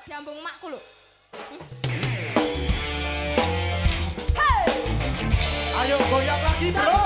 kok diambung makku lho. Ayo goyang lagi, Bro.